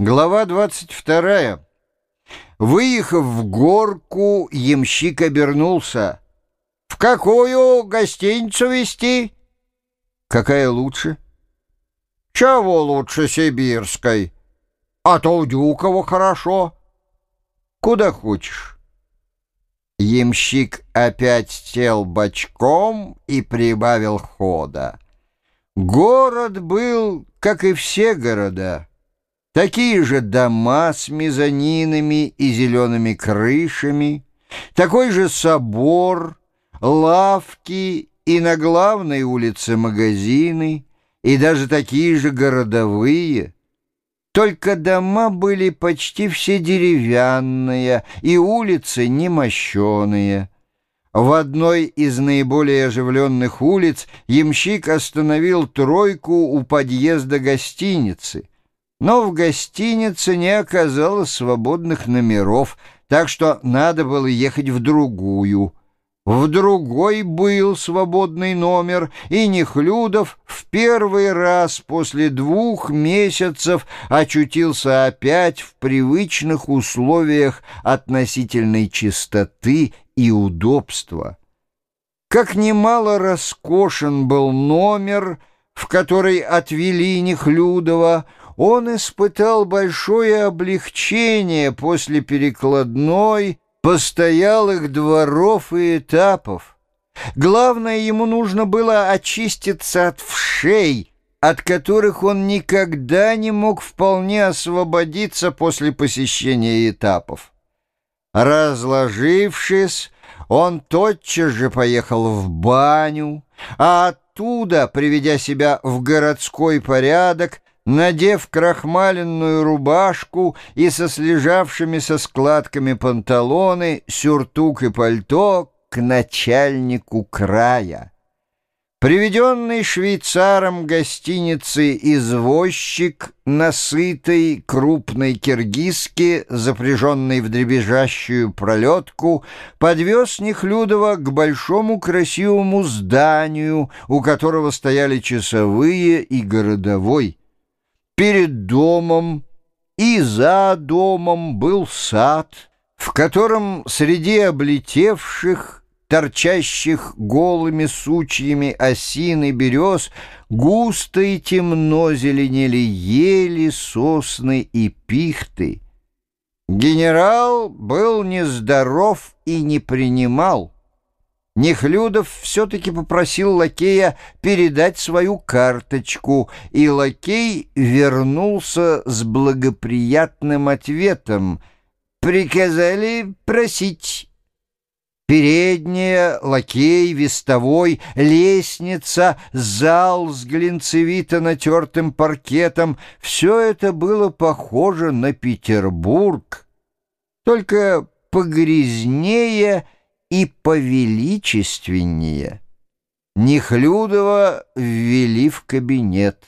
Глава 22. Выехав в горку, ямщик обернулся. «В какую гостиницу везти?» «Какая лучше?» «Чего лучше сибирской? А то у Дюкова хорошо. Куда хочешь». Ямщик опять сел бочком и прибавил хода. Город был, как и все города, Такие же дома с мезонинами и зелеными крышами, такой же собор, лавки и на главной улице магазины, и даже такие же городовые. Только дома были почти все деревянные, и улицы немощеные. В одной из наиболее оживленных улиц ямщик остановил тройку у подъезда гостиницы — но в гостинице не оказалось свободных номеров, так что надо было ехать в другую. В другой был свободный номер, и Нехлюдов в первый раз после двух месяцев очутился опять в привычных условиях относительной чистоты и удобства. Как немало роскошен был номер, в который отвели Нехлюдова, он испытал большое облегчение после перекладной, постоялых дворов и этапов. Главное, ему нужно было очиститься от вшей, от которых он никогда не мог вполне освободиться после посещения этапов. Разложившись, он тотчас же поехал в баню, а оттуда, приведя себя в городской порядок, надев крахмаленную рубашку и со слежавшимися складками панталоны, сюртук и пальто к начальнику края. Приведенный швейцаром гостиницы извозчик, насытый крупной киргизки, запряженный в дребезжащую пролетку, подвез Нехлюдова к большому красивому зданию, у которого стояли часовые и городовой. Перед домом и за домом был сад, в котором среди облетевших, торчащих голыми сучьями осин и берез, густо и темно зеленели ели, сосны и пихты. Генерал был нездоров и не принимал. Нехлюдов все-таки попросил лакея передать свою карточку, и лакей вернулся с благоприятным ответом. «Приказали просить». Передняя, лакей, вестовой, лестница, зал с глинцевито натертым паркетом — все это было похоже на Петербург, только погрязнее — и повеличественнее. Нехлюдова ввели в кабинет.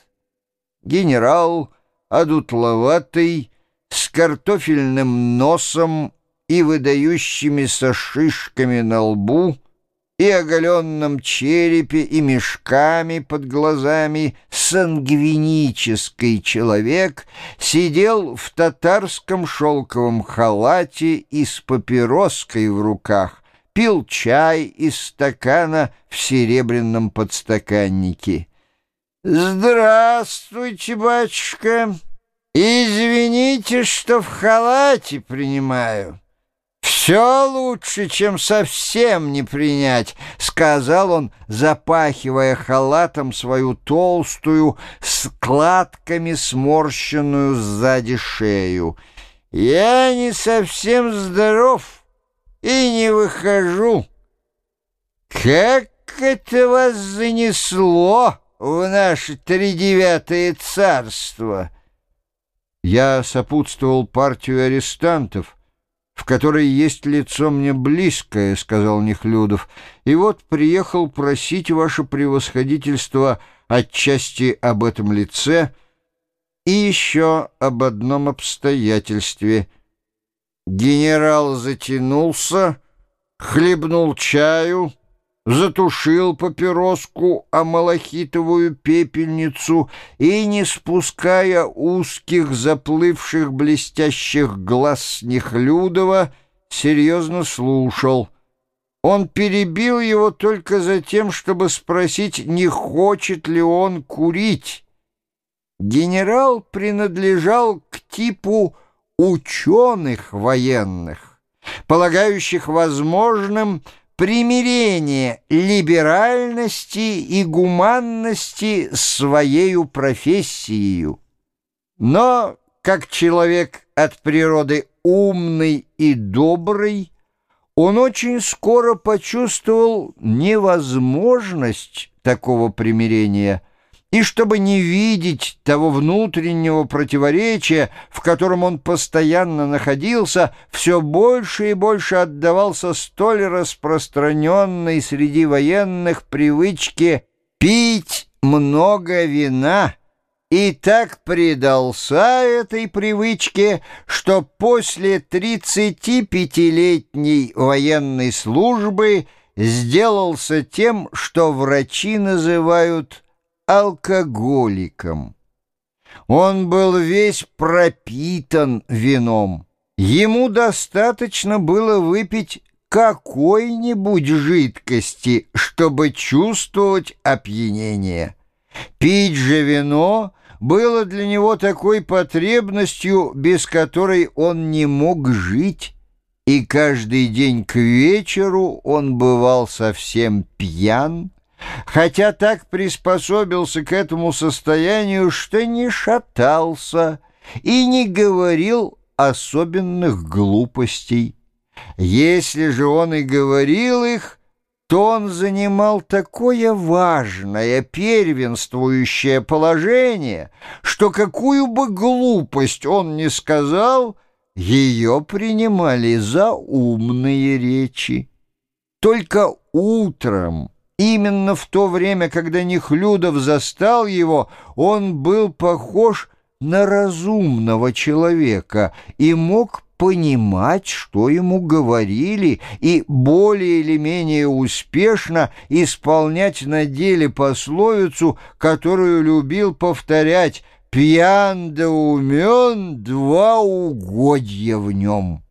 Генерал, одутловатый, с картофельным носом и выдающимися шишками на лбу, и оголенном черепе, и мешками под глазами, сангвинический человек сидел в татарском шелковом халате и с папироской в руках, пил чай из стакана в серебряном подстаканнике. «Здравствуйте, батюшка! Извините, что в халате принимаю». «Все лучше, чем совсем не принять», — сказал он, запахивая халатом свою толстую, складками сморщенную сзади шею. «Я не совсем здоров» и не выхожу. Как это вас занесло в наше тридевятое царство? Я сопутствовал партию арестантов, в которой есть лицо мне близкое, — сказал Нехлюдов, — и вот приехал просить ваше превосходительство отчасти об этом лице и еще об одном обстоятельстве — Генерал затянулся, хлебнул чаю, затушил папироску о малахитовую пепельницу и, не спуская узких заплывших блестящих глаз Нехлюдова, серьезно слушал. Он перебил его только за тем, чтобы спросить, не хочет ли он курить. Генерал принадлежал к типу ученых военных, полагающих возможным примирение либеральности и гуманности своею профессией. Но, как человек от природы умный и добрый, он очень скоро почувствовал невозможность такого примирения – и чтобы не видеть того внутреннего противоречия, в котором он постоянно находился, все больше и больше отдавался столь распространенной среди военных привычке пить много вина, и так предался этой привычке, что после 35-летней военной службы сделался тем, что врачи называют алкоголиком. Он был весь пропитан вином. Ему достаточно было выпить какой-нибудь жидкости, чтобы чувствовать опьянение. Пить же вино было для него такой потребностью, без которой он не мог жить, и каждый день к вечеру он бывал совсем пьян, хотя так приспособился к этому состоянию, что не шатался и не говорил особенных глупостей. Если же он и говорил их, то он занимал такое важное, первенствующее положение, что какую бы глупость он ни сказал, ее принимали за умные речи. Только утром Именно в то время, когда Нехлюдов застал его, он был похож на разумного человека и мог понимать, что ему говорили, и более или менее успешно исполнять на деле пословицу, которую любил повторять «пьян да умен, два угодья в нем».